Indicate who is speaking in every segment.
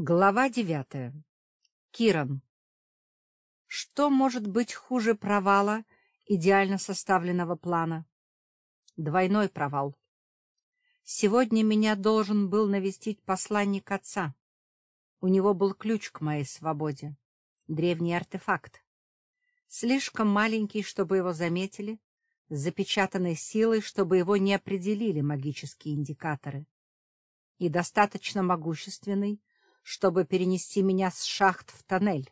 Speaker 1: Глава девятая. Киран. Что может быть хуже провала идеально составленного плана? Двойной провал. Сегодня меня должен был навестить посланник отца. У него был ключ к моей свободе. Древний артефакт. Слишком маленький, чтобы его заметили, с запечатанной силой, чтобы его не определили магические индикаторы. И достаточно могущественный, чтобы перенести меня с шахт в тоннель,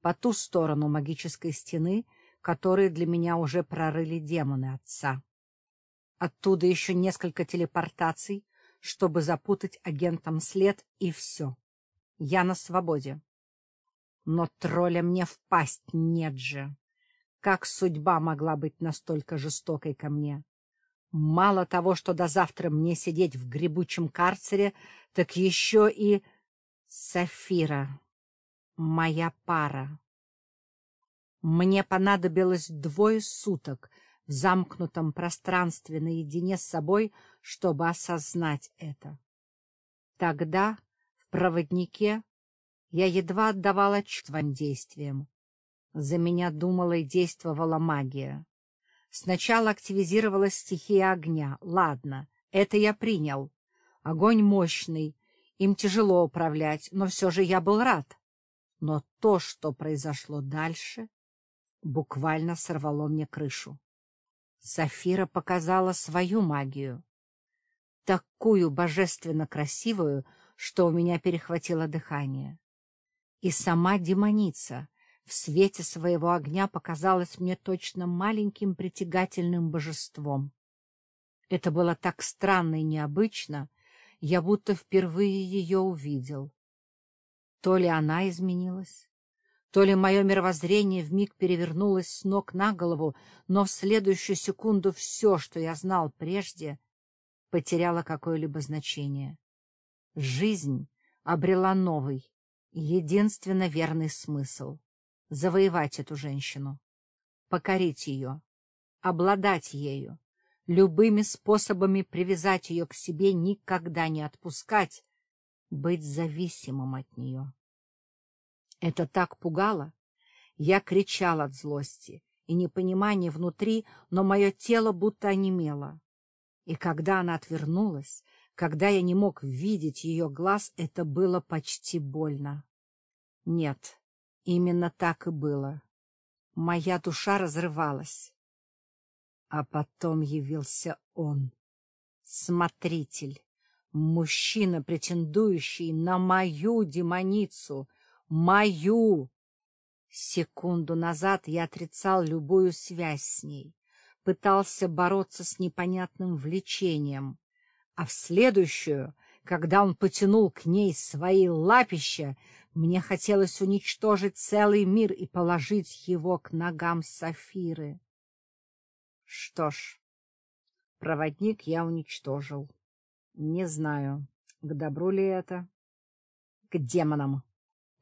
Speaker 1: по ту сторону магической стены, которые для меня уже прорыли демоны отца. Оттуда еще несколько телепортаций, чтобы запутать агентам след, и все. Я на свободе. Но тролля мне впасть нет же. Как судьба могла быть настолько жестокой ко мне? Мало того, что до завтра мне сидеть в гребучем карцере, так еще и... Сафира, моя пара. Мне понадобилось двое суток в замкнутом пространстве наедине с собой, чтобы осознать это. Тогда в проводнике я едва отдавала своим действиям. За меня думала и действовала магия. Сначала активизировалась стихия огня. Ладно, это я принял. Огонь мощный, им тяжело управлять, но все же я был рад. Но то, что произошло дальше, буквально сорвало мне крышу. Сафира показала свою магию. Такую божественно красивую, что у меня перехватило дыхание. И сама демоница в свете своего огня показалась мне точно маленьким притягательным божеством. Это было так странно и необычно, я будто впервые ее увидел. То ли она изменилась, то ли мое мировоззрение вмиг перевернулось с ног на голову, но в следующую секунду все, что я знал прежде, потеряло какое-либо значение. Жизнь обрела новый, единственно верный смысл — завоевать эту женщину, покорить ее, обладать ею, любыми способами привязать ее к себе, никогда не отпускать, быть зависимым от нее. Это так пугало. Я кричал от злости и непонимания внутри, но мое тело будто онемело. И когда она отвернулась, когда я не мог видеть ее глаз, это было почти больно. Нет, именно так и было. Моя душа разрывалась. А потом явился он, смотритель, мужчина, претендующий на мою демоницу, мою. Секунду назад я отрицал любую связь с ней, пытался бороться с непонятным влечением, а в следующую, когда он потянул к ней свои лапища, мне хотелось уничтожить целый мир и положить его к ногам Сафиры. Что ж, проводник я уничтожил. Не знаю, к добру ли это. К демонам.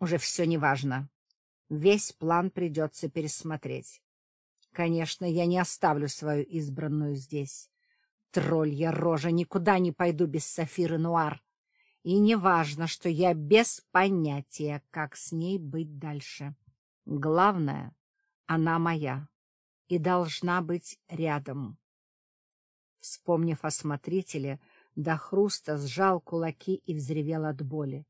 Speaker 1: Уже все неважно. Весь план придется пересмотреть. Конечно, я не оставлю свою избранную здесь. Троллья рожа, никуда не пойду без Сафиры Нуар. И не важно, что я без понятия, как с ней быть дальше. Главное, она моя и должна быть рядом. Вспомнив о смотрителе, до хруста сжал кулаки и взревел от боли.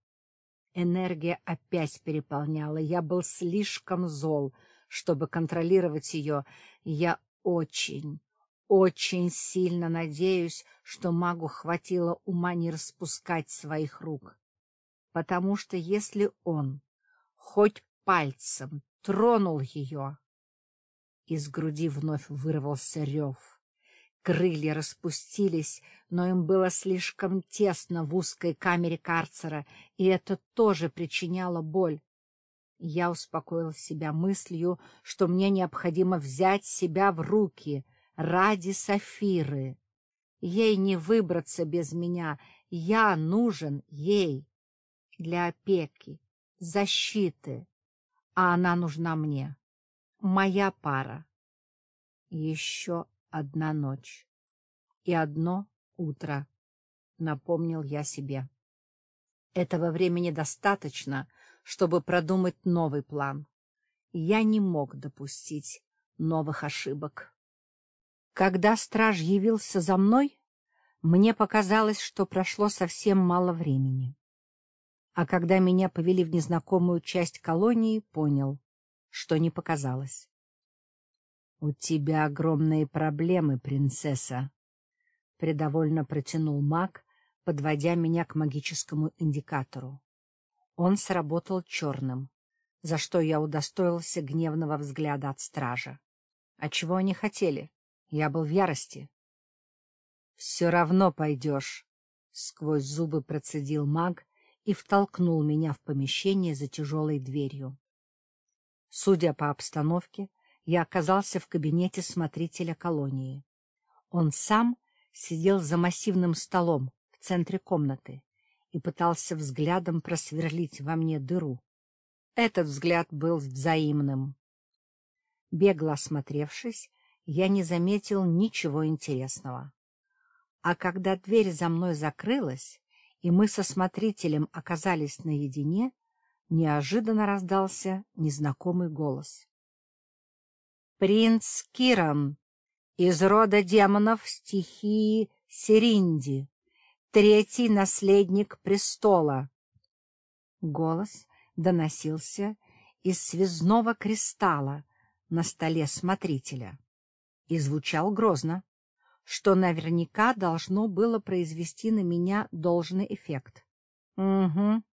Speaker 1: Энергия опять переполняла. Я был слишком зол, чтобы контролировать ее. Я очень, очень сильно надеюсь, что магу хватило ума не распускать своих рук. Потому что если он хоть пальцем тронул ее, из груди вновь вырвался рев. Крылья распустились, но им было слишком тесно в узкой камере карцера, и это тоже причиняло боль. Я успокоил себя мыслью, что мне необходимо взять себя в руки ради Сафиры. Ей не выбраться без меня, я нужен ей для опеки, защиты, а она нужна мне моя пара. Еще одна ночь и одно утро, напомнил я себе. Этого времени достаточно, чтобы продумать новый план. Я не мог допустить новых ошибок. Когда страж явился за мной, мне показалось, что прошло совсем мало времени. А когда меня повели в незнакомую часть колонии, понял, что не показалось. — У тебя огромные проблемы, принцесса, — придовольно протянул маг, подводя меня к магическому индикатору. Он сработал черным, за что я удостоился гневного взгляда от стража. А чего они хотели? Я был в ярости. — Все равно пойдешь, — сквозь зубы процедил маг и втолкнул меня в помещение за тяжелой дверью. Судя по обстановке, я оказался в кабинете смотрителя колонии. Он сам сидел за массивным столом в центре комнаты и пытался взглядом просверлить во мне дыру. Этот взгляд был взаимным. Бегло осмотревшись, я не заметил ничего интересного. А когда дверь за мной закрылась, и мы со смотрителем оказались наедине, неожиданно раздался незнакомый голос. — Принц Киран из рода демонов стихии Серинди, третий наследник престола. Голос доносился из связного кристалла на столе смотрителя и звучал грозно что наверняка должно было произвести на меня должный эффект. — Угу. —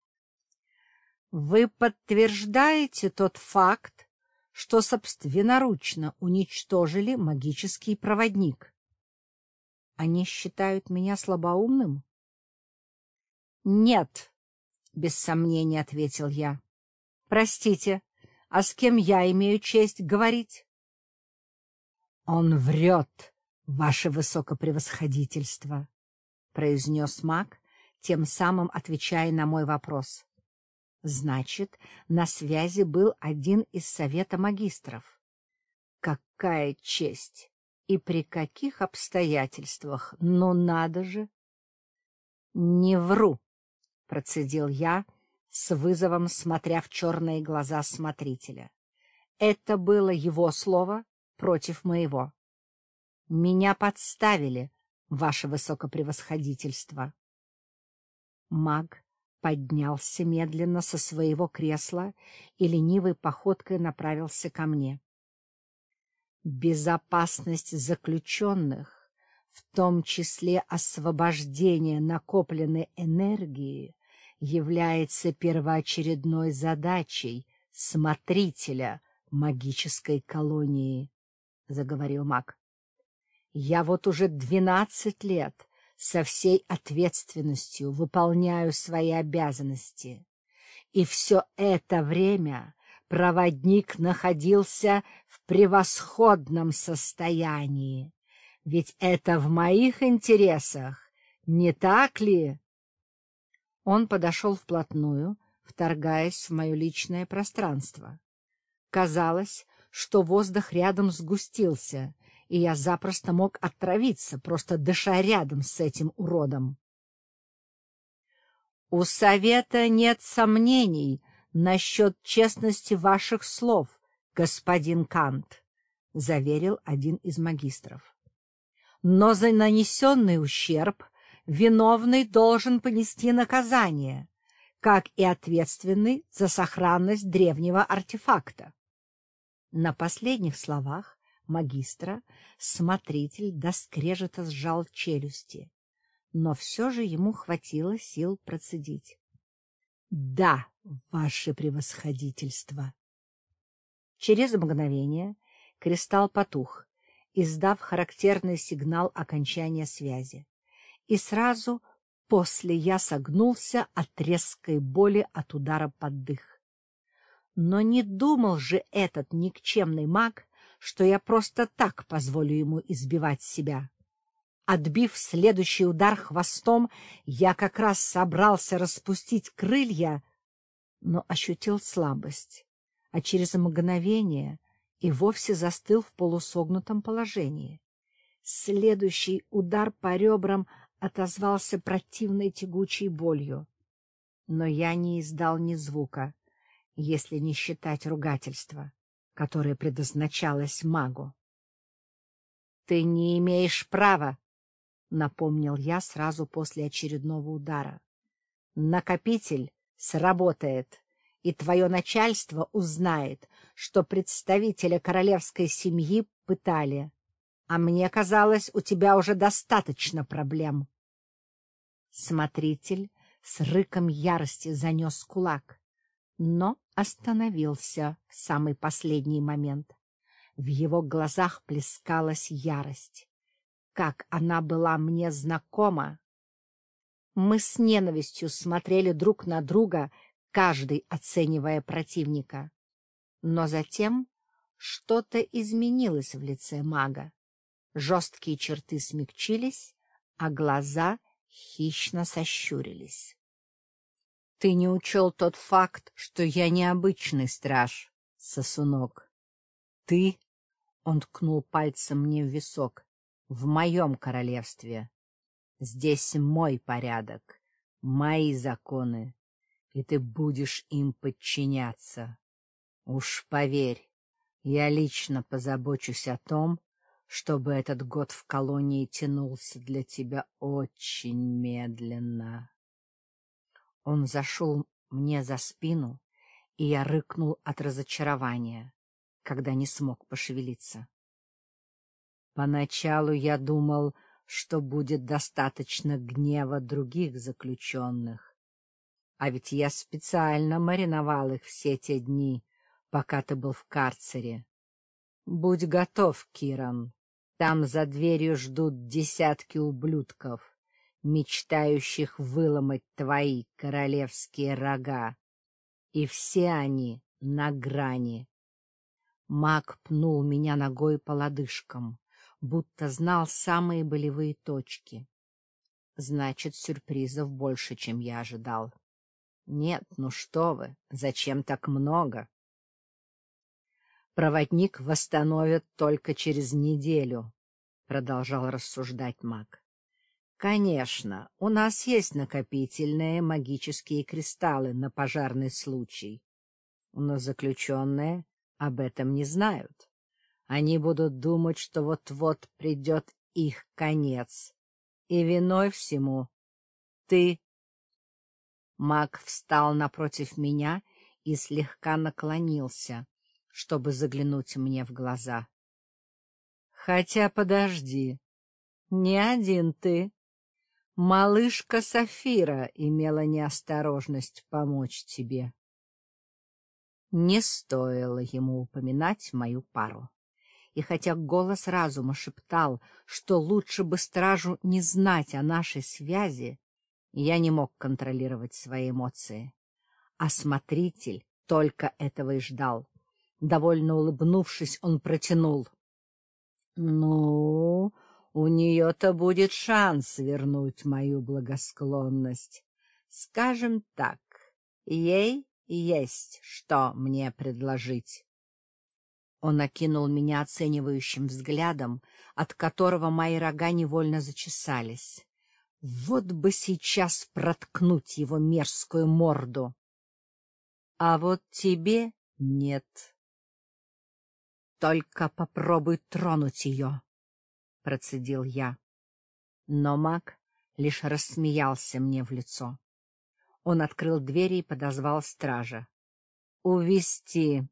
Speaker 1: Вы подтверждаете тот факт, что собственноручно уничтожили магический проводник? Они считают меня слабоумным? — Нет, — без сомнения ответил я. — Простите, а с кем я имею честь говорить? — Он врет, «Ваше высокопревосходительство», — произнес маг, тем самым отвечая на мой вопрос. «Значит, на связи был один из совета магистров. Какая честь! И при каких обстоятельствах? Ну, надо же!» «Не вру», — процедил я, с вызовом смотря в черные глаза смотрителя. Это было его слово против моего. Меня подставили, ваше высокопревосходительство. Маг поднялся медленно со своего кресла и ленивой походкой направился ко мне. Безопасность заключенных, в том числе освобождение накопленной энергии, является первоочередной задачей смотрителя магической колонии, — заговорил маг. Я вот уже двенадцать лет со всей ответственностью выполняю свои обязанности. И все это время проводник находился в превосходном состоянии. Ведь это в моих интересах, не так ли? Он подошел вплотную, вторгаясь в мое личное пространство. Казалось, что воздух рядом сгустился, и я запросто мог отравиться, просто дыша рядом с этим уродом. — У совета нет сомнений насчет честности ваших слов, господин Кант, — заверил один из магистров. — Но за нанесенный ущерб виновный должен понести наказание, как и ответственный за сохранность древнего артефакта. На последних словах магистра, смотритель до скрежета сжал челюсти, но все же ему хватило сил процедить. — Да, ваше превосходительство. Через мгновение кристалл потух, издав характерный сигнал окончания связи, и сразу после я согнулся от резкой боли от удара под дых. Но не думал же этот никчемный маг, что я просто так позволю ему избивать себя. Отбив следующий удар хвостом, я как раз собрался распустить крылья, но ощутил слабость, а через мгновение и вовсе застыл в полусогнутом положении. Следующий удар по ребрам отозвался противной тягучей болью. но я не издал ни звука, если не считать ругательства, которое предназначалось магу. — Ты не имеешь права, — напомнил я сразу после очередного удара. — Накопитель сработает, и твое начальство узнает, что представителя королевской семьи пытали. А мне казалось, у тебя уже достаточно проблем. Смотритель с рыком ярости занес кулак, но остановился в самый последний момент. В его глазах плескалась ярость. Как она была мне знакома! Мы с ненавистью смотрели друг на друга, каждый оценивая противника. Но затем что-то изменилось в лице мага. Жесткие черты смягчились, а глаза — хищно сощурились. — Ты не учел тот факт, что я необычный страж, сосунок. Ты, — он ткнул пальцем мне в висок, — в моем королевстве. Здесь мой порядок, мои законы, и ты будешь им подчиняться. Уж поверь, я лично позабочусь о том, чтобы этот год в колонии тянулся для тебя очень медленно. Он зашел мне за спину, и я рыкнул от разочарования, когда не смог пошевелиться. Поначалу я думал, что будет достаточно гнева других заключенных, а ведь я специально мариновал их все те дни, пока ты был в карцере. Будь готов, Киран. Там за дверью ждут десятки ублюдков, мечтающих выломать твои королевские рога. И все они на грани. Маг пнул меня ногой по лодыжкам, будто знал самые болевые точки. Значит, сюрпризов больше, чем я ожидал. Нет, ну что вы, зачем так много? Проводник восстановят только через неделю, — продолжал рассуждать маг. Конечно, у нас есть накопительные магические кристаллы на пожарный случай, но заключенные об этом не знают. Они будут думать, что вот-вот придет их конец, и виной всему ты. Маг встал напротив меня и слегка наклонился, чтобы заглянуть мне в глаза. — Хотя подожди, не один ты. Малышка Сафира имела неосторожность помочь тебе. Не стоило ему упоминать мою пару. И хотя голос разума шептал, что лучше бы стражу не знать о нашей связи, я не мог контролировать свои эмоции. А смотритель только этого и ждал. Довольно улыбнувшись, он протянул. — Ну, у нее-то будет шанс вернуть мою благосклонность. Скажем так, ей есть что мне предложить. Он окинул меня оценивающим взглядом, от которого мои рога невольно зачесались. Вот бы сейчас проткнуть его мерзкую морду. А вот тебе нет. Только попробуй тронуть ее, — процедил я. Но маг лишь рассмеялся мне в лицо. Он открыл двери и подозвал стража. — Увести.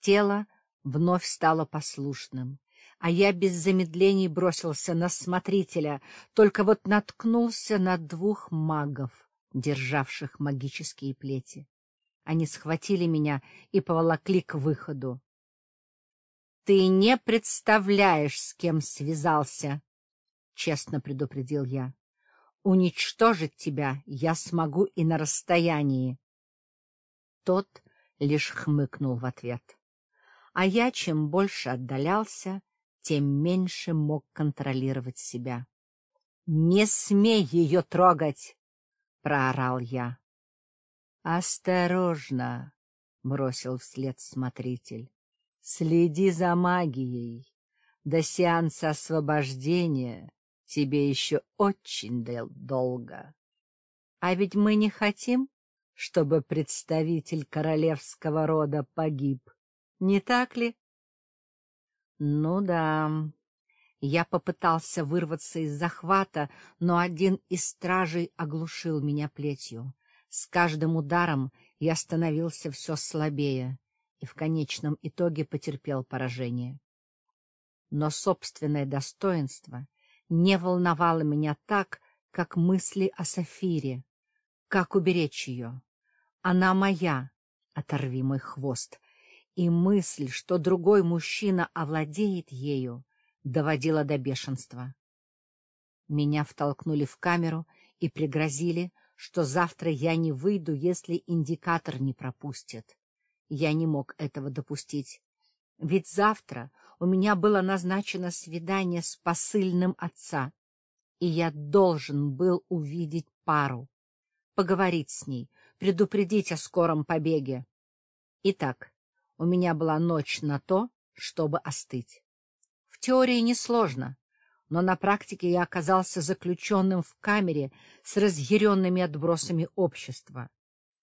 Speaker 1: Тело вновь стало послушным, а я без замедлений бросился на смотрителя, только вот наткнулся на двух магов, державших магические плети. Они схватили меня и поволокли к выходу. Ты не представляешь, с кем связался, — честно предупредил я. Уничтожить тебя я смогу и на расстоянии. Тот лишь хмыкнул в ответ. А я, чем больше отдалялся, тем меньше мог контролировать себя. — Не смей ее трогать! — проорал я. — Осторожно! — бросил вслед смотритель. Следи за магией. До сеанса освобождения тебе еще очень долго. А ведь мы не хотим, чтобы представитель королевского рода погиб, не так ли? Ну да. Я попытался вырваться из захвата, но один из стражей оглушил меня плетью. С каждым ударом я становился все слабее и в конечном итоге потерпел поражение. Но собственное достоинство не волновало меня так, как мысли о Сафире. Как уберечь ее? Она моя, оторви мой хвост. И мысль, что другой мужчина овладеет ею, доводила до бешенства. Меня втолкнули в камеру и пригрозили, что завтра я не выйду, если индикатор не пропустит. Я не мог этого допустить, ведь завтра у меня было назначено свидание с посыльным отца, и я должен был увидеть пару, поговорить с ней, предупредить о скором побеге. Итак, у меня была ночь на то, чтобы остыть. В теории несложно, но на практике я оказался заключенным в камере с разъяренными отбросами общества,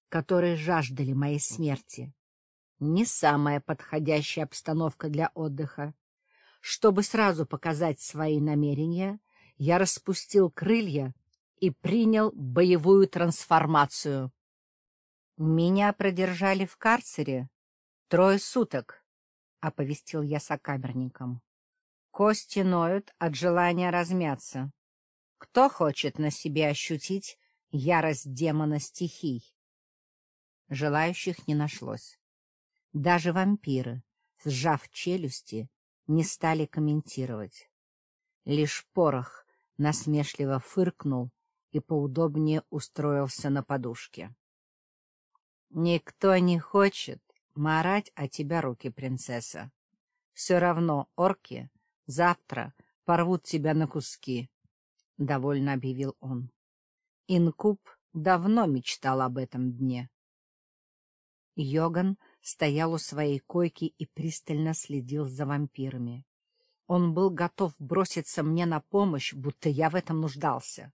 Speaker 1: которые жаждали моей смерти. Не самая подходящая обстановка для отдыха. Чтобы сразу показать свои намерения, я распустил крылья и принял боевую трансформацию. Меня продержали в карцере трое суток, — оповестил я сокамерникам. Кости ноют от желания размяться. Кто хочет на себе ощутить ярость демона стихий? Желающих не нашлось. Даже вампиры, сжав челюсти, не стали комментировать. Лишь порох насмешливо фыркнул и поудобнее устроился на подушке. — Никто не хочет марать о тебя руки, принцесса. Все равно орки завтра порвут тебя на куски, — довольно объявил он. Инкуб давно мечтал об этом дне. Йоган стоял у своей койки и пристально следил за вампирами. Он был готов броситься мне на помощь, будто я в этом нуждался.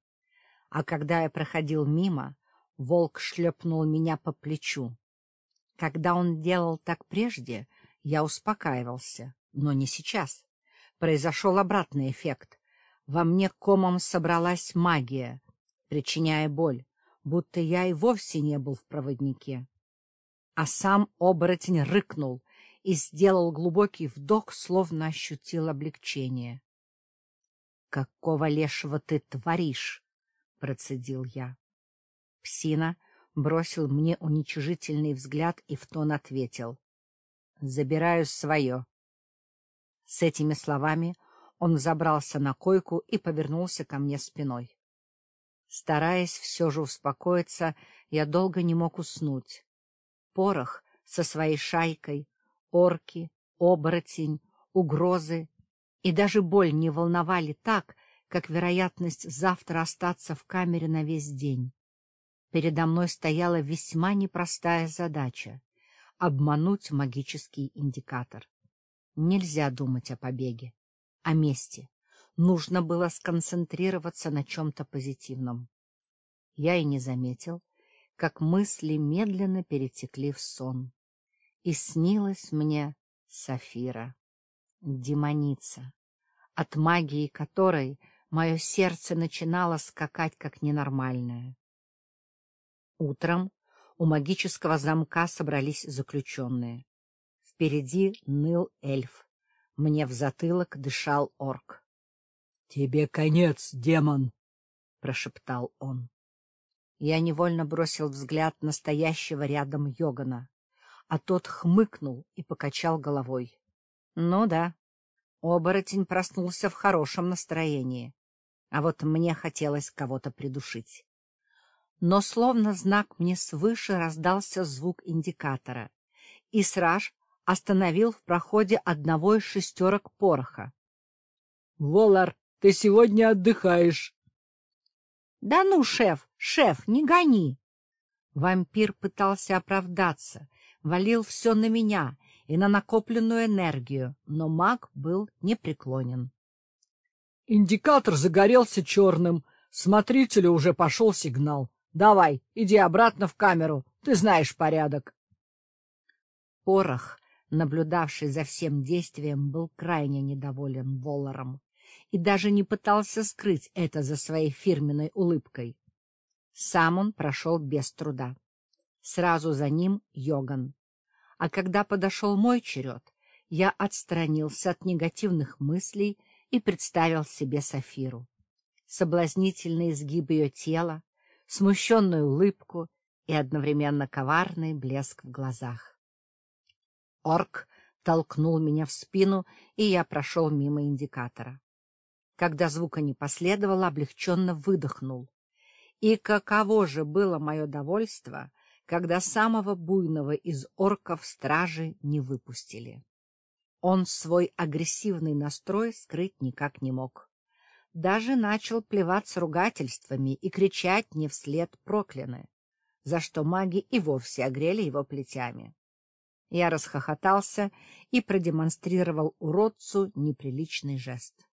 Speaker 1: А когда я проходил мимо, волк шлепнул меня по плечу. Когда он делал так прежде, я успокаивался, но не сейчас. Произошел обратный эффект. Во мне комом собралась магия, причиняя боль, будто я и вовсе не был в проводнике а сам оборотень рыкнул и сделал глубокий вдох, словно ощутил облегчение. — Какого лешего ты творишь? — процедил я. Псина бросил мне уничижительный взгляд и в тон ответил. — Забираю свое. С этими словами он забрался на койку и повернулся ко мне спиной. Стараясь все же успокоиться, я долго не мог уснуть. Порох со своей шайкой, орки, оборотень, угрозы и даже боль не волновали так, как вероятность завтра остаться в камере на весь день. Передо мной стояла весьма непростая задача — обмануть магический индикатор. Нельзя думать о побеге, о мести. Нужно было сконцентрироваться на чем-то позитивном. Я и не заметил, как мысли медленно перетекли в сон. И снилась мне Сафира, демоница, от магии которой мое сердце начинало скакать как ненормальное. Утром у магического замка собрались заключенные. Впереди ныл эльф. Мне в затылок дышал орк. — Тебе конец, демон! — прошептал он. Я невольно бросил взгляд настоящего рядом Йогана, а тот хмыкнул и покачал головой. Ну да, оборотень проснулся в хорошем настроении, а вот мне хотелось кого-то придушить. Но словно знак мне свыше раздался звук индикатора, и Сраж остановил в проходе одного из шестерок пороха. — Волар, ты сегодня отдыхаешь. — Да ну, шеф, шеф, не гони! Вампир пытался оправдаться, валил все на меня и на накопленную энергию, но маг был непреклонен. — Индикатор загорелся черным, смотрителю уже пошел сигнал.
Speaker 2: Давай, иди обратно в камеру, ты знаешь порядок.
Speaker 1: Порох, наблюдавший за всем действием, был крайне недоволен Волларом и даже не пытался скрыть это за своей фирменной улыбкой. Сам он прошел без труда. Сразу за ним Йоган. А когда подошел мой черед, я отстранился от негативных мыслей и представил себе Сафиру. Соблазнительный изгиб ее тела, смущенную улыбку и одновременно коварный блеск в глазах. Орк толкнул меня в спину, и я прошел мимо индикатора. Когда звука не последовало, облегченно выдохнул. И каково же было мое довольство, когда самого буйного из орков стражи не выпустили. Он свой агрессивный настрой скрыть никак не мог. Даже начал плеваться ругательствами и кричать не вслед прокляны, за что маги и вовсе огрели его плетями. Я расхохотался и продемонстрировал уродцу неприличный жест. —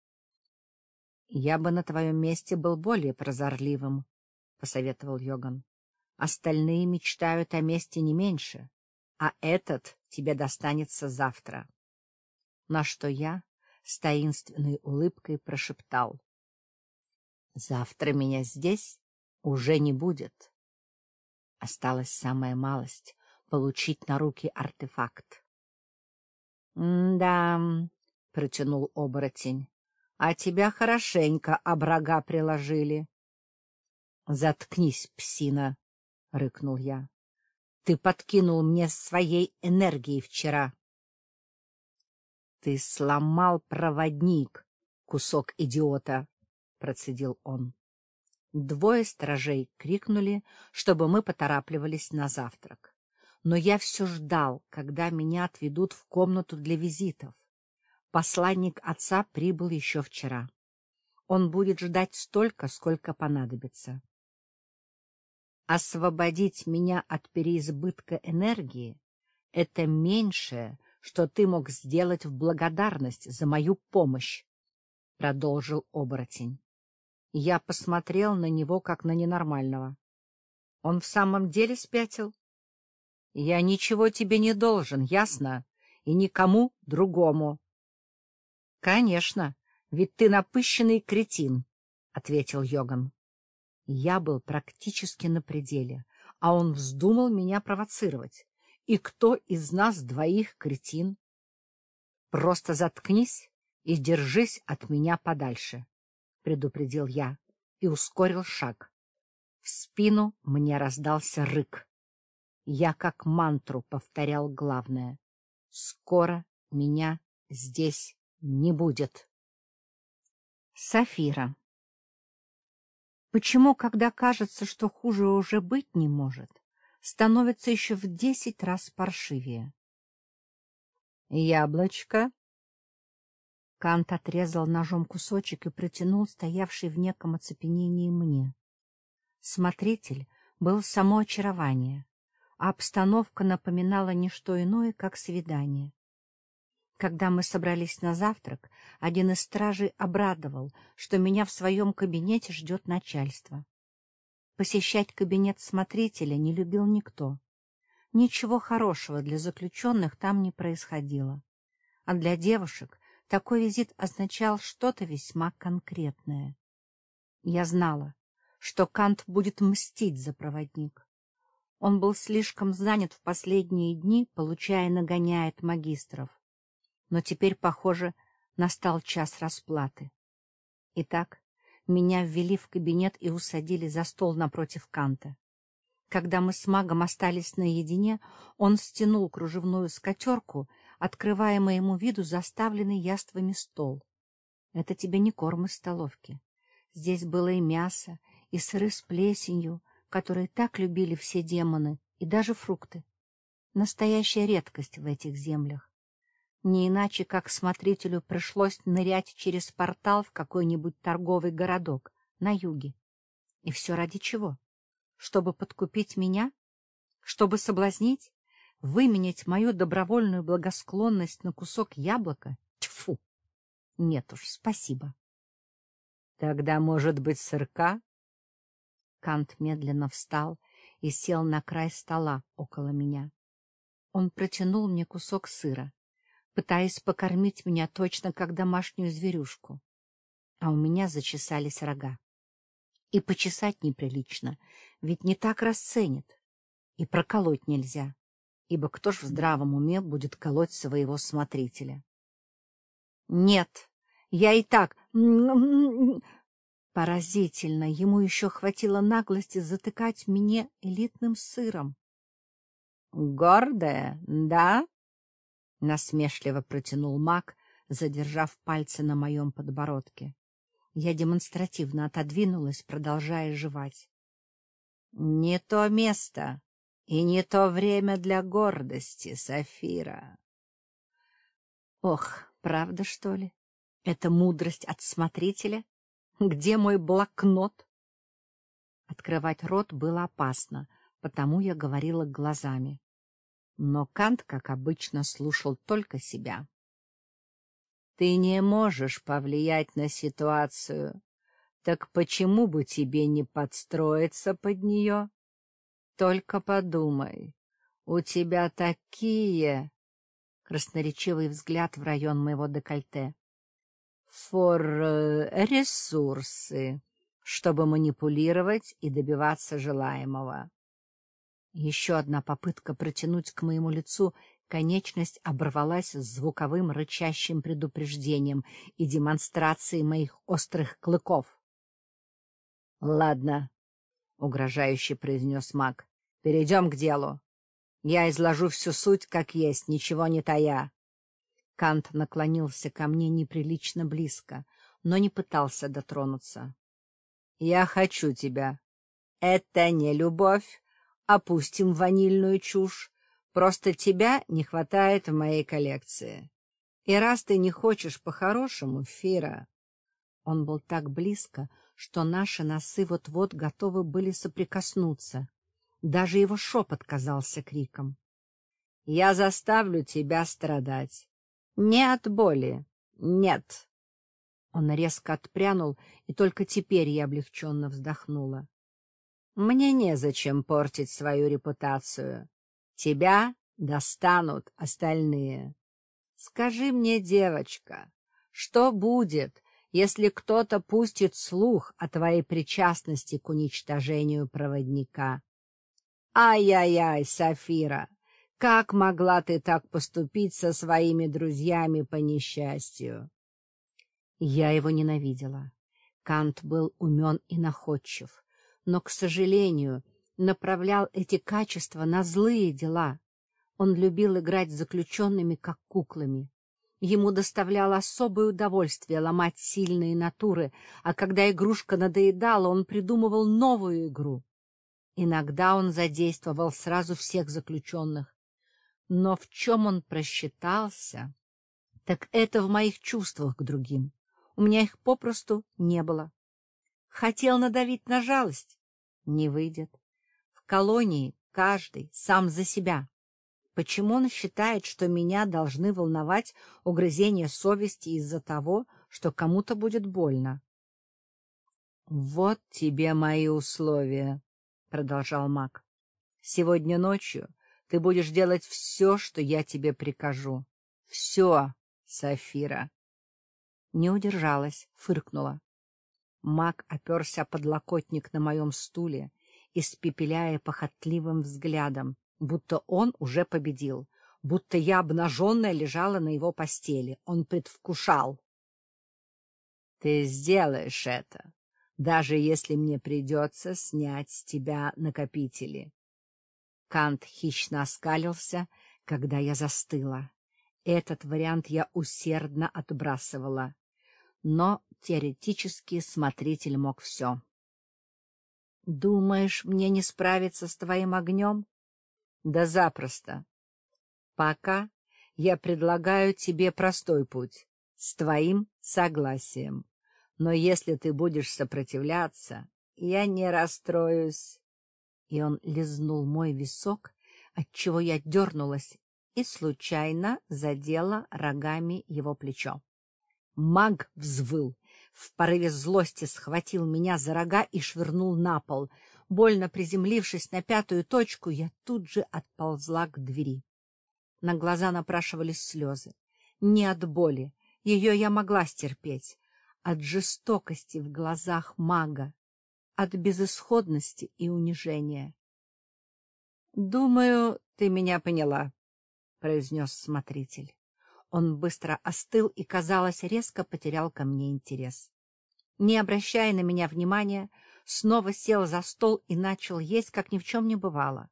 Speaker 1: Я бы на твоем месте был более прозорливым, — посоветовал Йоган. — Остальные мечтают о месте не меньше, а этот тебе достанется завтра на что я с таинственной улыбкой прошептал. — Завтра меня здесь уже не будет. Осталась самая малость — получить на руки артефакт. — Да, — протянул оборотень, — а тебя хорошенько обрага приложили. — Заткнись, псина, — рыкнул я. — Ты подкинул мне своей энергией вчера. Ты сломал проводник, кусок идиота, процедил он. Двое стражей крикнули, чтобы мы поторапливались на завтрак. Но я все ждал, когда меня отведут в комнату для визитов. Посланник отца прибыл еще вчера. Он будет ждать столько, сколько понадобится. Освободить меня от переизбытка энергии — это меньшее, что ты мог сделать в благодарность за мою помощь, — продолжил оборотень. Я посмотрел на него, как на ненормального. Он в самом деле спятил? — Я ничего тебе не должен, ясно? И никому другому. — Конечно, ведь ты напыщенный кретин, — ответил Йоган. Я был практически на пределе, а он вздумал меня провоцировать. И кто из нас двоих кретин? Просто заткнись и держись от меня подальше, — предупредил я и ускорил шаг. В спину мне раздался рык. Я как мантру повторял главное. Скоро меня здесь не будет. Сафира. Почему, когда кажется, что хуже уже быть не может, становится еще в десять раз паршивее. «Яблочко!» Кант отрезал ножом кусочек и протянул стоявший в неком оцепенении мне. Смотритель был само очарование, а обстановка напоминала не что иное, как свидание. Когда мы собрались на завтрак, один из стражей обрадовал, что меня в своем кабинете ждет начальство. Посещать кабинет смотрителя не любил никто. Ничего хорошего для заключенных там не происходило. А для девушек такой визит означал что-то весьма конкретное. Я знала, что Кант будет мстить за проводник. Он был слишком занят в последние дни, получая нагоняя от магистров. Но теперь, похоже, настал час расплаты. Итак, меня ввели в кабинет и усадили за стол напротив Канта. Когда мы с магом остались наедине, он стянул кружевную скатерку, открывая моему виду заставленный яствами стол. Это тебе не корм из столовки. Здесь было и мясо, и сыры с плесенью, которые так любили все демоны, и даже фрукты. Настоящая редкость в этих землях. Не иначе, как смотрителю пришлось нырять через портал в какой-нибудь торговый городок на юге. И все ради чего? Чтобы подкупить меня? Чтобы соблазнить? Выменять мою добровольную благосклонность на кусок яблока? Тьфу! Нет уж, спасибо. Тогда, может быть, сырка? Кант медленно встал и сел на край стола около меня. Он протянул мне кусок сыра, пытаясь покормить меня точно как домашнюю зверюшку. А у меня зачесались рога. И почесать неприлично, ведь не так расценит. И проколоть нельзя, ибо кто ж в здравом уме будет колоть своего смотрителя? Нет, я и так... Поразительно, ему еще хватило наглости затыкать мне элитным сыром. — Гордая, да? — насмешливо протянул маг, задержав пальцы на моем подбородке. Я демонстративно отодвинулась, продолжая жевать. — Не то место и не то время для гордости, Сафира. — Ох, правда, что ли? Это мудрость от смотрителя? Где мой блокнот? Открывать рот было опасно, потому я говорила глазами. Но Кант, как обычно, слушал только себя. — Ты не можешь повлиять на ситуацию. Так почему бы тебе не подстроиться под нее? Только подумай, у тебя такие... Красноречивый взгляд в район моего декольте фор э, ресурсы, чтобы манипулировать и добиваться желаемого. Еще одна попытка протянуть к моему лицу конечность оборвалась звуковым рычащим предупреждением и демонстрацией моих острых клыков. — Ладно, — угрожающе произнес маг, — перейдем к делу. Я изложу всю суть как есть, ничего не тая. Кант наклонился ко мне неприлично близко, но не пытался дотронуться. — Я хочу тебя. Это не любовь. Опустим ванильную чушь. Просто тебя не хватает в моей коллекции. И раз ты не хочешь по-хорошему, Фира... Он был так близко, что наши носы вот-вот готовы были соприкоснуться. Даже его шепот казался криком. — Я заставлю тебя страдать. Не от боли. Нет. Он резко отпрянул, и только теперь я облегченно вздохнула. Мне незачем портить свою репутацию. Тебя достанут остальные. Скажи мне, девочка, что будет, если кто-то пустит слух о твоей причастности к уничтожению проводника? Ай-яй-яй, Сафира, как могла ты так поступить со своими друзьями по несчастью? Я его ненавидела. Кант был умен и находчив, но, к сожалению, направлял эти качества на злые дела. Он любил играть с заключенными, как куклами. Ему доставляло особое удовольствие ломать сильные натуры, а когда игрушка надоедала, он придумывал новую игру. Иногда он задействовал сразу всех заключенных, но в чем он просчитался, так это в моих чувствах к другим. У меня их попросту не было. Хотел надавить на жалость? Не выйдет. В колонии каждый сам за себя. Почему он считает, что меня должны волновать угрызения совести из-за того, что кому-то будет больно? — Вот тебе мои условия, — продолжал маг. — Сегодня ночью ты будешь делать все, что я тебе прикажу. Все, Сафира. Не удержалась, фыркнула. Маг оперся подлокотник на моем стуле, испепеляя похотливым взглядом, будто он уже победил, будто я обнаженная лежала на его постели. Он предвкушал. — Ты сделаешь это, даже если мне придется снять с тебя накопители. Кант хищно оскалился, когда я застыла. Этот вариант я усердно отбрасывала. Но теоретически смотритель мог все. — Думаешь, мне не справиться с твоим огнем? — Да запросто. Пока я предлагаю тебе простой путь, с твоим согласием. Но если ты будешь сопротивляться, я не расстроюсь и он лизнул мой висок, отчего я дернулась и случайно задела рогами его плечо. Маг взвыл, в порыве злости схватил меня за рога и швырнул на пол, Больно приземлившись на пятую точку, я тут же отползла к двери. На глаза напрашивались слезы. Не от боли, ее я могла стерпеть, от жестокости в глазах мага, от безысходности и унижения. — Думаю, ты меня поняла, — произнес смотритель. Он быстро остыл и, казалось, резко потерял ко мне интерес. Не обращая на меня внимания, снова сел за стол и начал есть, как ни в чем не бывало,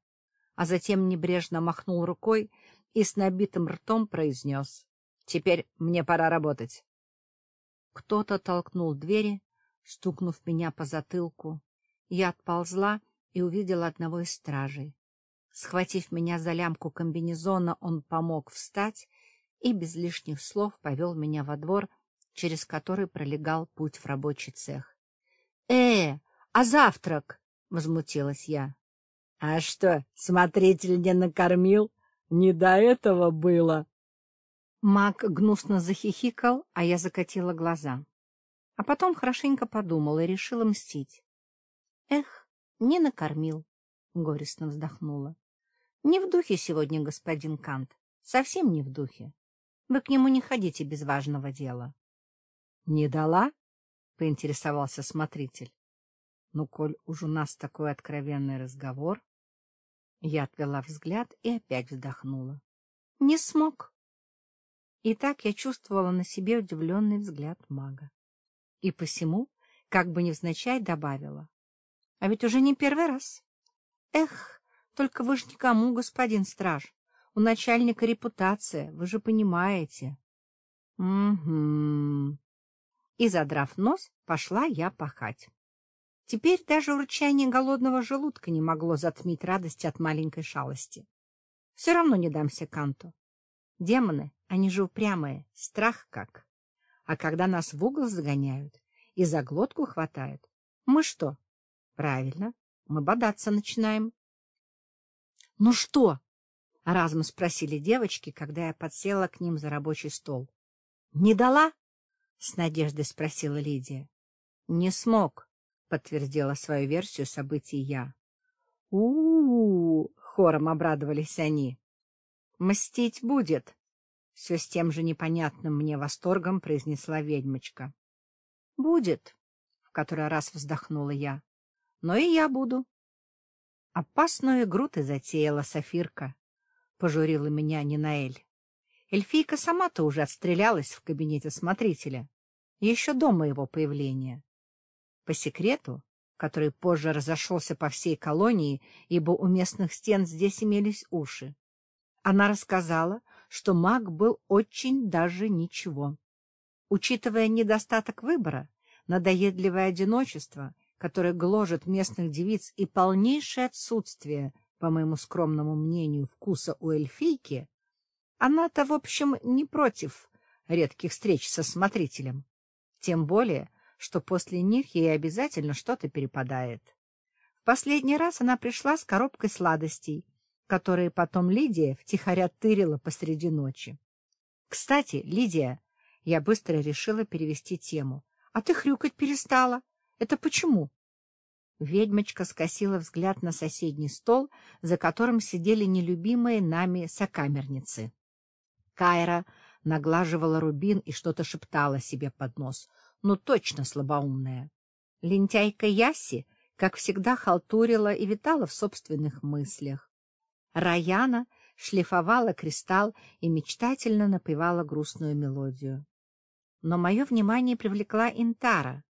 Speaker 1: а затем небрежно махнул рукой и с набитым ртом произнес «Теперь мне пора работать». Кто-то толкнул двери, стукнув меня по затылку. Я отползла и увидела одного из стражей. Схватив меня за лямку комбинезона, он помог встать и без лишних слов повел меня во двор, через который пролегал путь в рабочий цех. — Э, а завтрак? — возмутилась я. — А что, смотритель не накормил? Не до этого было. Маг гнусно захихикал, а я закатила глаза. А потом хорошенько подумала и решила мстить. — Эх, не накормил, — горестно вздохнула. — Не в духе сегодня, господин Кант, совсем не в духе. Вы к нему не ходите без важного дела. — Не дала? — поинтересовался смотритель. — Ну, коль уж у нас такой откровенный разговор... Я отвела взгляд и опять вздохнула. — Не смог. И так я чувствовала на себе удивленный взгляд мага. И посему, как бы невзначай, добавила. А ведь уже не первый раз. Эх, только вы ж никому, господин страж. У начальника репутация, вы же понимаете. Угу. И, задрав нос, пошла я пахать. Теперь даже урчание голодного желудка не могло затмить радость от маленькой шалости. Все равно не дамся Канту. Демоны, они же упрямые, страх как. А когда нас в угол загоняют и за глотку хватают, мы что? Правильно, мы бодаться начинаем. — Ну что? — разом спросили девочки, когда я подсела к ним за рабочий стол. — Не дала? — с надеждой спросила Лидия. — Не смог, — подтвердила свою версию событий я. у, -у, -у хором обрадовались они. — Мстить будет, — все с тем же непонятным мне восторгом произнесла ведьмочка. — Будет, — в который раз вздохнула я. — Но и я буду. Опасную игру ты затеяла, Софирка пожурила меня Нинаэль. Эльфийка сама-то уже отстрелялась в кабинете смотрителя, еще до моего появления. По секрету, который позже разошелся по всей колонии, ибо у местных стен здесь имелись уши, она рассказала, что маг был очень даже ничего. Учитывая недостаток выбора, надоедливое одиночество, которое гложет местных девиц и полнейшее отсутствие по моему скромному мнению, вкуса у эльфийки, она-то, в общем, не против редких встреч со смотрителем. Тем более, что после них ей обязательно что-то перепадает. В последний раз она пришла с коробкой сладостей, которые потом Лидия втихаря тырила посреди ночи. Кстати, Лидия, я быстро решила перевести тему. А ты хрюкать перестала. Это почему? Ведьмочка скосила взгляд на соседний стол, за которым сидели нелюбимые нами сокамерницы. Кайра наглаживала рубин и что-то шептала себе под нос. Ну, точно слабоумная. Лентяйка Яси, как всегда, халтурила и витала в собственных мыслях. Раяна шлифовала кристалл и мечтательно напевала грустную мелодию. Но мое внимание привлекла Интара,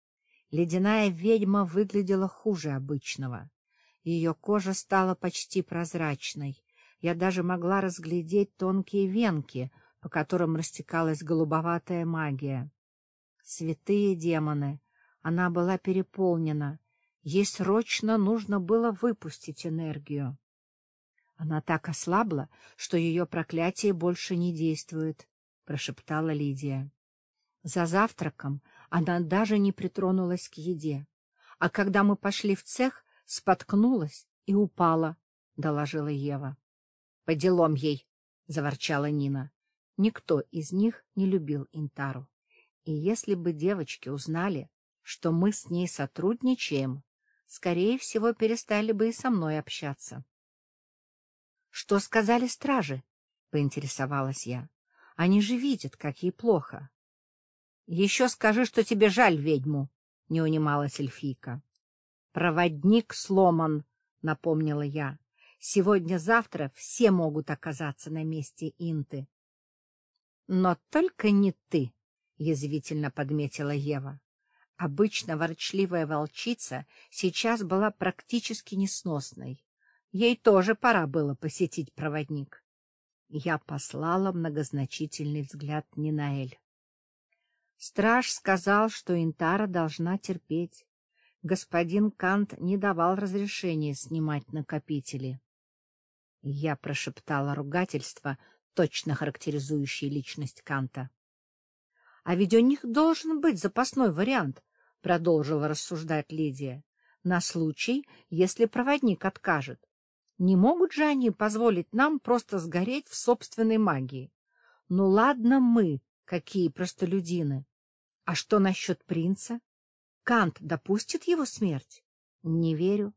Speaker 1: Ледяная ведьма выглядела хуже обычного. Ее кожа стала почти прозрачной. Я даже могла разглядеть тонкие венки, по которым растекалась голубоватая магия. Святые демоны! Она была переполнена. Ей срочно нужно было выпустить энергию. Она так ослабла, что ее проклятие больше не действует, — прошептала Лидия. За завтраком она даже не притронулась к еде. А когда мы пошли в цех, споткнулась и упала, — доложила Ева. — По делам ей, — заворчала Нина. Никто из них не любил Интару. И если бы девочки узнали, что мы с ней сотрудничаем, скорее всего, перестали бы и со мной общаться. — Что сказали стражи? — поинтересовалась я. — Они же видят, как ей плохо. — Еще скажи, что тебе жаль ведьму, — не унималась эльфийка. — Проводник сломан, — напомнила я. — Сегодня-завтра все могут оказаться на месте Инты. — Но только не ты, — язвительно подметила Ева. Обычно ворчливая волчица сейчас была практически несносной. Ей тоже пора было посетить проводник. Я послала многозначительный взгляд Нинаэль. Страж сказал, что Интара должна терпеть. Господин Кант не давал разрешения снимать накопители. Я прошептала ругательство, точно характеризующее личность Канта. — А ведь у них должен быть запасной вариант, — продолжила рассуждать Лидия, — на случай, если проводник откажет. Не могут же они позволить нам просто сгореть в собственной магии? Ну ладно мы, какие простолюдины. А что насчет принца? Кант допустит его смерть? Не верю.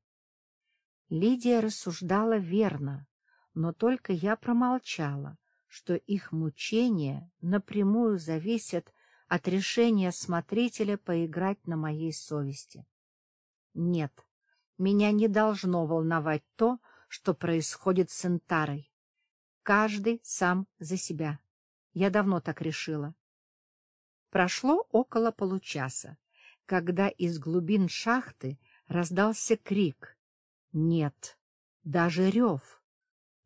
Speaker 1: Лидия рассуждала верно, но только я промолчала, что их мучения напрямую зависят от решения смотрителя поиграть на моей совести. Нет, меня не должно волновать то, что происходит с Интарой. Каждый сам за себя. Я давно так решила. Прошло около получаса, когда из глубин шахты раздался крик. Нет, даже рев,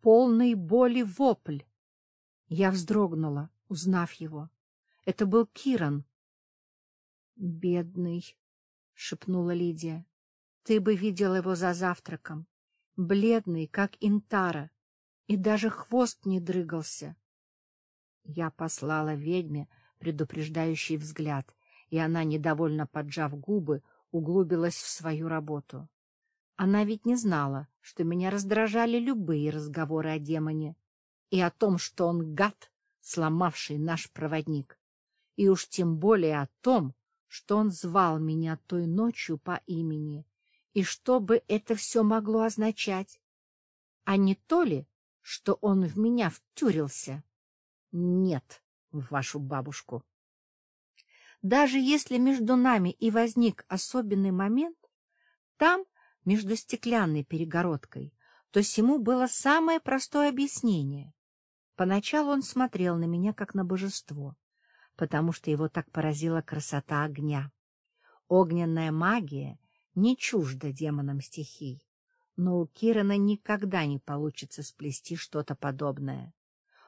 Speaker 1: полный боли вопль. Я вздрогнула, узнав его. Это был Киран. — Бедный, — шепнула Лидия. — Ты бы видел его за завтраком. Бледный, как интара, и даже хвост не дрыгался. Я послала ведьме предупреждающий взгляд, и она, недовольно поджав губы, углубилась в свою работу. Она ведь не знала, что меня раздражали любые разговоры о демоне и о том, что он гад, сломавший наш проводник и уж тем более о том, что он звал меня той ночью по имени, и что бы это все могло означать. А не то ли, что он в меня втюрился? Нет, в вашу бабушку. Даже если между нами и возник особенный момент, там, между стеклянной перегородкой, то всему было самое простое объяснение. Поначалу он смотрел на меня, как на божество потому что его так поразила красота огня. Огненная магия не чужда демонам стихий, но у Кирана никогда не получится сплести что-то подобное.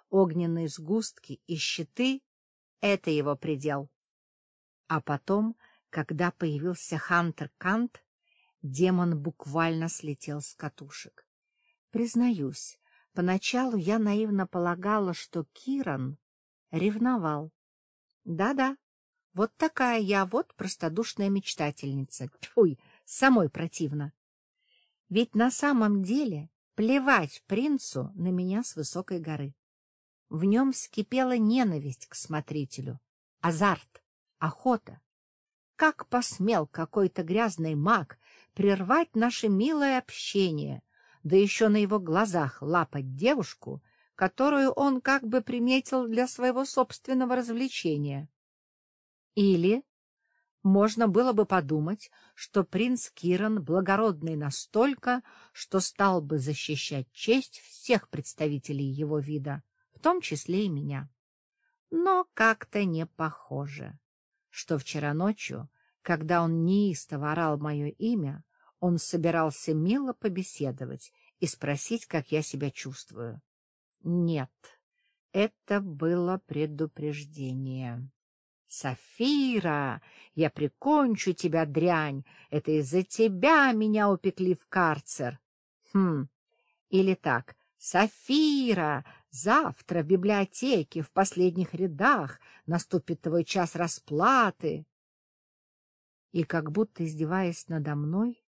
Speaker 1: Огненные сгустки и щиты — это его предел. А потом, когда появился Хантер Кант, демон буквально слетел с катушек. Признаюсь, поначалу я наивно полагала, что Киран ревновал. Да-да, вот такая я вот простодушная мечтательница. Тьфуй, самой противно. Ведь на самом деле плевать принцу на меня с высокой горы. В нем вскипела ненависть к смотрителю, азарт, охота. Как посмел какой-то грязный маг прервать наше милое общение, да еще на его глазах лапать девушку, которую он как бы приметил для своего собственного развлечения. Или можно было бы подумать, что принц Киран благородный настолько, что стал бы защищать честь всех представителей его вида, в том числе и меня. Но как-то не похоже, что вчера ночью, когда он неистово орал мое имя, он собирался мило побеседовать и спросить, как я себя чувствую. Нет, это было предупреждение. «Сафира, я прикончу тебя, дрянь! Это из-за тебя меня упекли в карцер!» Хм, или так, «Сафира, завтра в библиотеке в последних рядах наступит твой час расплаты!» И как будто издеваясь надо мной,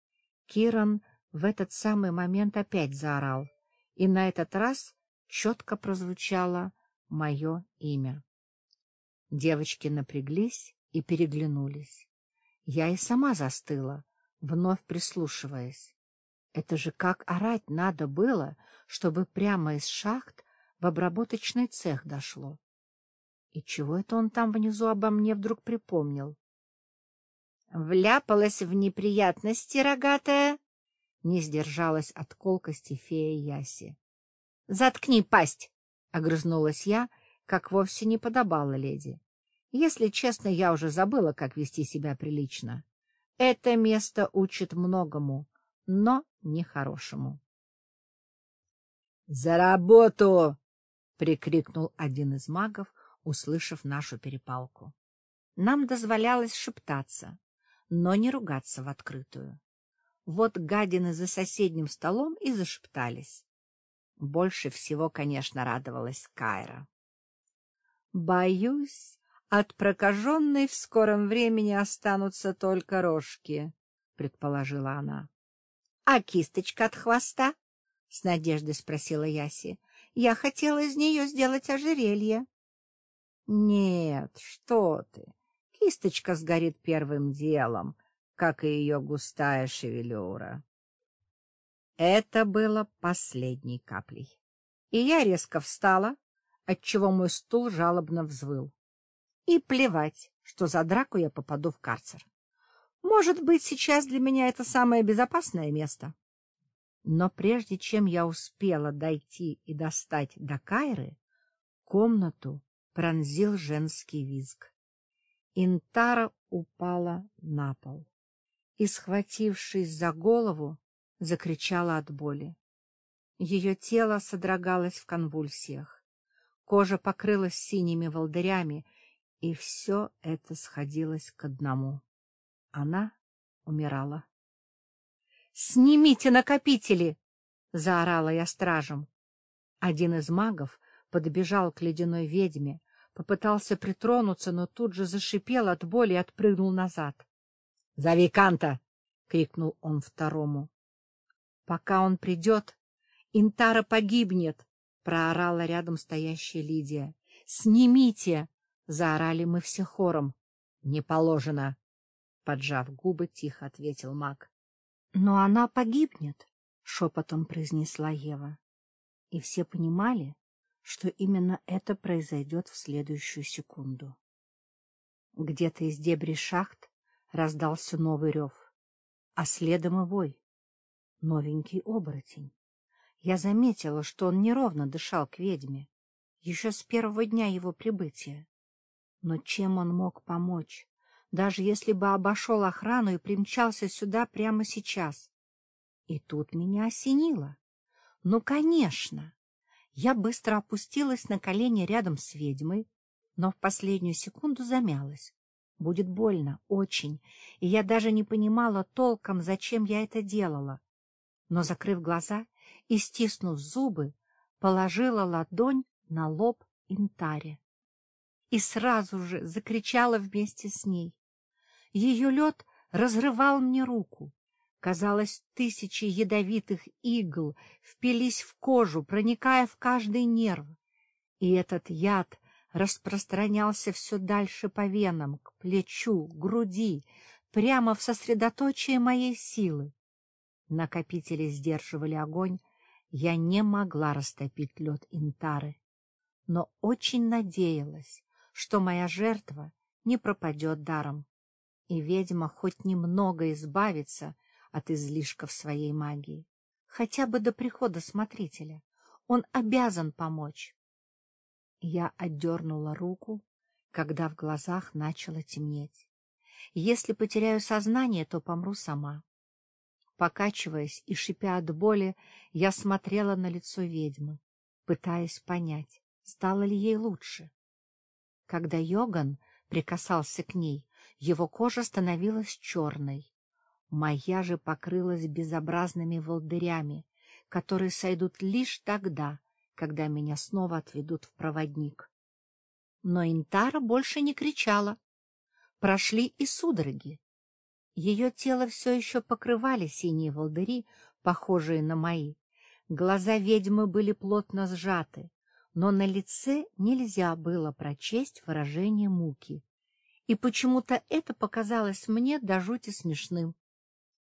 Speaker 1: Киран в этот самый момент опять заорал, и на этот раз четко прозвучало мое имя. Девочки напряглись и переглянулись. Я и сама застыла, вновь прислушиваясь. Это же как орать надо было, чтобы прямо из шахт в обработочный цех дошло. И чего это он там внизу обо мне вдруг припомнил? Вляпалась в неприятности, рогатая? Не сдержалась от колкости фея Яси. — Заткни пасть! — огрызнулась я, как вовсе не подобала леди. Если честно, я уже забыла, как вести себя прилично. Это место учит многому, но нехорошему. — За работу! — прикрикнул один из магов, услышав нашу перепалку. Нам дозволялось шептаться, но не ругаться в открытую. Вот гадины за соседним столом и зашептались. Больше всего, конечно, радовалась Кайра. «Боюсь, от прокаженной в скором времени останутся только рожки», — предположила она. «А кисточка от хвоста?» — с надеждой спросила Яси. «Я хотела из нее сделать ожерелье». «Нет, что ты! Кисточка сгорит первым делом, как и ее густая шевелюра». Это было последней каплей. И я резко встала, отчего мой стул жалобно взвыл. И плевать, что за драку я попаду в карцер. Может быть, сейчас для меня это самое безопасное место. Но прежде чем я успела дойти и достать до Кайры, комнату пронзил женский визг. Интара упала на пол и, схватившись за голову, закричала от боли. Ее тело содрогалось в конвульсиях. Кожа покрылась синими волдырями, и все это сходилось к одному. Она умирала. — Снимите накопители! — заорала я стражем. Один из магов подбежал к ледяной ведьме, попытался притронуться, но тут же зашипел от боли и отпрыгнул назад. — Зови Канта! — крикнул он второму. — Пока он придет, Интара погибнет! — проорала рядом стоящая Лидия. — Снимите! — заорали мы все хором. — Не положено! — поджав губы, тихо ответил маг. — Но она погибнет! — шепотом произнесла Ева. И все понимали, что именно это произойдет в следующую секунду. Где-то из дебри шахт раздался новый рев, а следом и вой. Новенький оборотень. Я заметила, что он неровно дышал к ведьме, еще с первого дня его прибытия. Но чем он мог помочь? Даже если бы обошел охрану и примчался сюда прямо сейчас. И тут меня осенило. Ну, конечно! Я быстро опустилась на колени рядом с ведьмой, но в последнюю секунду замялась. Будет больно, очень, и я даже не понимала толком, зачем я это делала. Но, закрыв глаза и стиснув зубы, положила ладонь на лоб Интаре. И сразу же закричала вместе с ней. Ее лед разрывал мне руку. Казалось, тысячи ядовитых игл впились в кожу, проникая в каждый нерв. И этот яд распространялся все дальше по венам, к плечу, груди, прямо в сосредоточие моей силы. Накопители сдерживали огонь, я не могла растопить лед Интары, но очень надеялась, что моя жертва не пропадет даром и ведьма хоть немного избавится от излишков своей магии, хотя бы до прихода смотрителя. Он обязан помочь. Я отдернула руку, когда в глазах начало темнеть. Если потеряю сознание, то помру сама. Покачиваясь и шипя от боли, я смотрела на лицо ведьмы, пытаясь понять, стало ли ей лучше. Когда Йоган прикасался к ней, его кожа становилась черной. Моя же покрылась безобразными волдырями, которые сойдут лишь тогда, когда меня снова отведут в проводник. Но Интара больше не кричала. Прошли и судороги. Ее тело все еще покрывали синие волдыри, похожие на мои. Глаза ведьмы были плотно сжаты, но на лице нельзя было прочесть выражение муки и почему-то это показалось мне до жути смешным.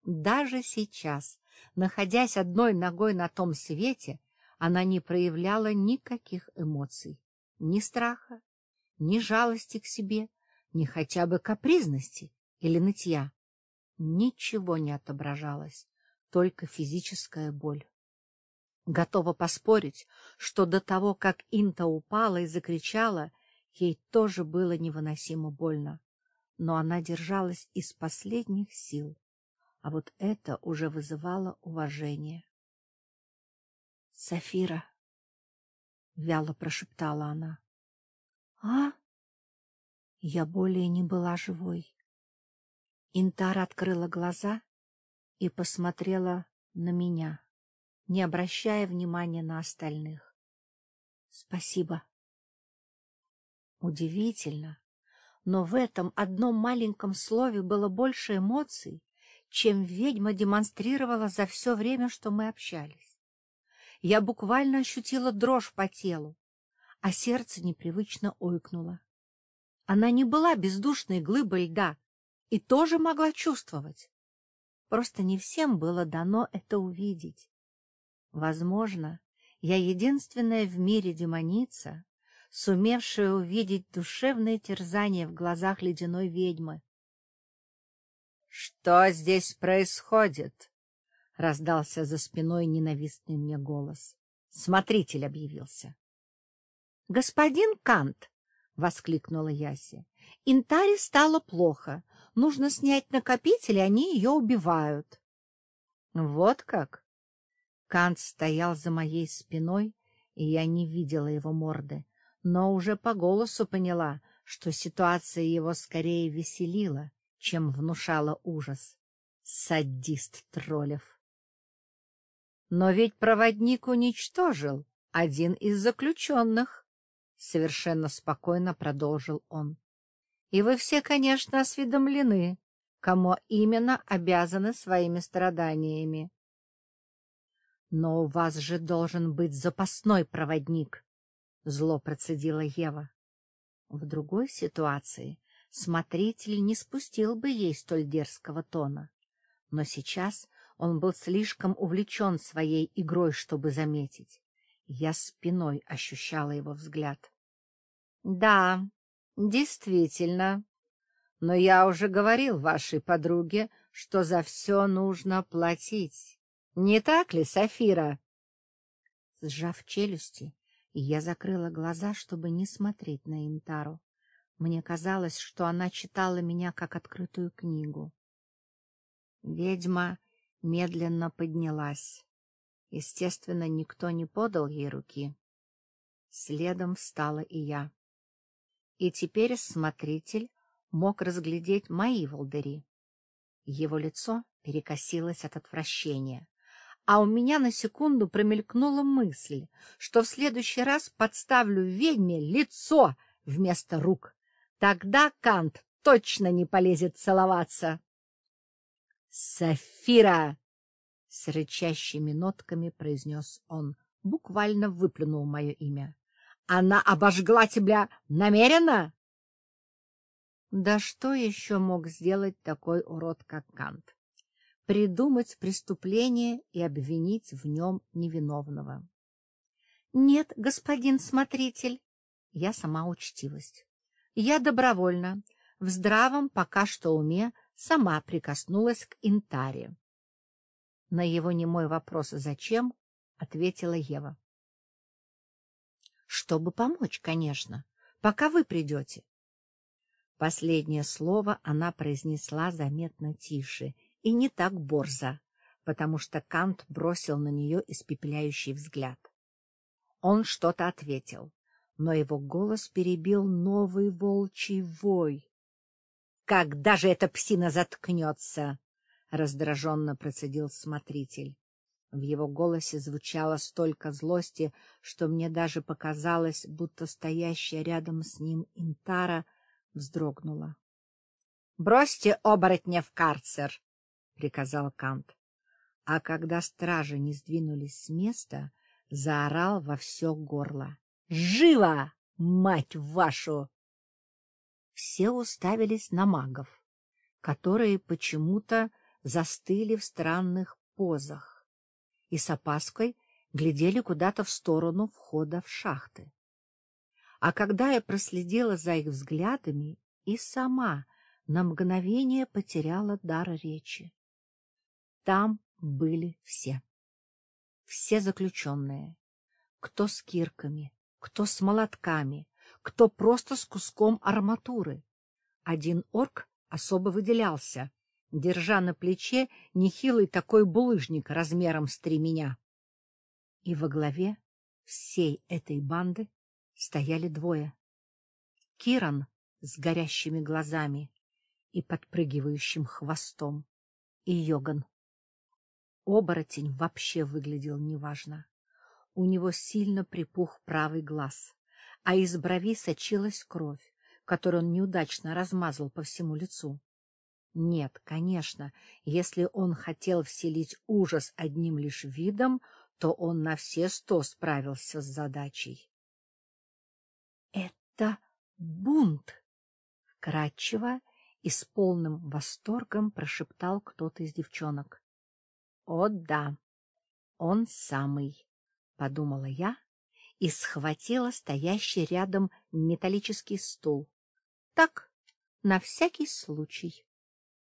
Speaker 1: Даже сейчас, находясь одной ногой на том свете, она не проявляла никаких эмоций, ни страха, ни жалости к себе, ни хотя бы капризности или нытья. Ничего не отображалось, только физическая боль. Готова поспорить, что до того, как Инта упала и закричала, ей тоже было невыносимо больно. Но она держалась из последних сил, а вот это уже вызывало уважение. — Сафира, — вяло прошептала она. — А? Я более не была живой. Интара открыла глаза и посмотрела на меня не обращая внимания на остальных. — Спасибо. Удивительно, но в этом одном маленьком слове было больше эмоций, чем ведьма демонстрировала за все время, что мы общались. Я буквально ощутила дрожь по телу, а сердце непривычно ойкнуло. Она не была бездушной глыбой льда и тоже могла чувствовать. Просто не всем было дано это увидеть. Возможно, я единственная в мире демоница, сумевшая увидеть душевное терзание в глазах ледяной ведьмы. — Что здесь происходит? — раздался за спиной ненавистный мне голос. Смотритель объявился. — Господин Кант! — воскликнула Яси. — Интаре стало плохо. Нужно снять накопитель, и они ее убивают. — Вот как? Кант стоял за моей спиной, и я не видела его морды, но уже по голосу поняла, что ситуация его скорее веселила, чем внушала ужас. Садист Троллев. Но ведь проводник уничтожил один из заключенных, — совершенно спокойно продолжил он. И вы все, конечно, осведомлены, кому именно обязаны своими страданиями. Но у вас же должен быть запасной проводник, — зло процедила Ева. В другой ситуации смотритель не спустил бы ей столь дерзкого тона. Но сейчас он был слишком увлечен своей игрой, чтобы заметить. Я спиной ощущала его взгляд. — Да, действительно. Но я уже говорил вашей подруге, что за все нужно платить. Не так ли, Сафира? Сжав челюсти, я закрыла глаза, чтобы не смотреть на Интару. Мне казалось, что она читала меня как открытую книгу. Ведьма медленно поднялась. Естественно, никто не подал ей руки. Следом встала и я. И теперь смотритель мог разглядеть мои волдыри. Его лицо перекосилось от отвращения а у меня на секунду промелькнула мысль, что в следующий раз подставлю ведьме лицо вместо рук. Тогда Кант точно не полезет целоваться. «Сафира!» — с рычащими нотками произнес он, буквально выплюнул мое имя. «Она обожгла тебя намеренно?» Да что еще мог сделать такой урод, как Кант? Придумать преступление и обвинить в нем невиновного. — Нет, господин смотритель, я сама учтивость. Я добровольно, в здравом пока что уме, сама прикоснулась к Интаре. На его немой вопрос «Зачем?» ответила Ева. — Чтобы помочь, конечно, пока вы придете. Последнее слово она произнесла заметно тише и не так борзо, потому что Кант бросил на нее испепеляющий взгляд. Он что-то ответил, но его голос перебил новый волчий вой. — Когда же эта псина заткнется? — раздраженно процедил смотритель. В его голосе звучало столько злости, что мне даже показалось, будто стоящая рядом с ним Интара вздрогнула. — Бросьте оборотня в карцер! — приказал Кант. А когда стражи не сдвинулись с места, заорал во все горло. — Живо, мать вашу! Все уставились на магов, которые почему-то застыли в странных позах и с опаской глядели куда-то в сторону входа в шахты. А когда я проследила за их взглядами и сама на мгновение потеряла дар речи. Там были все. Все заключенные. Кто с кирками, кто с молотками, кто просто с куском арматуры. Один орк особо выделялся, держа на плече нехилый такой булыжник размером с три меня. И во главе всей этой банды стояли двое. Киран с горящими глазами и подпрыгивающим хвостом, и Йоган. Оборотень вообще выглядел неважно. У него сильно припух правый глаз, а из брови сочилась кровь, которую он неудачно размазал по всему лицу. Нет, конечно, если он хотел вселить ужас одним лишь видом, то он на все сто справился с задачей. — Это бунт! — вкратчиво и с полным восторгом прошептал кто-то из девчонок. — О да, он самый, — подумала я и схватила стоящий рядом металлический стул. Так, на всякий случай.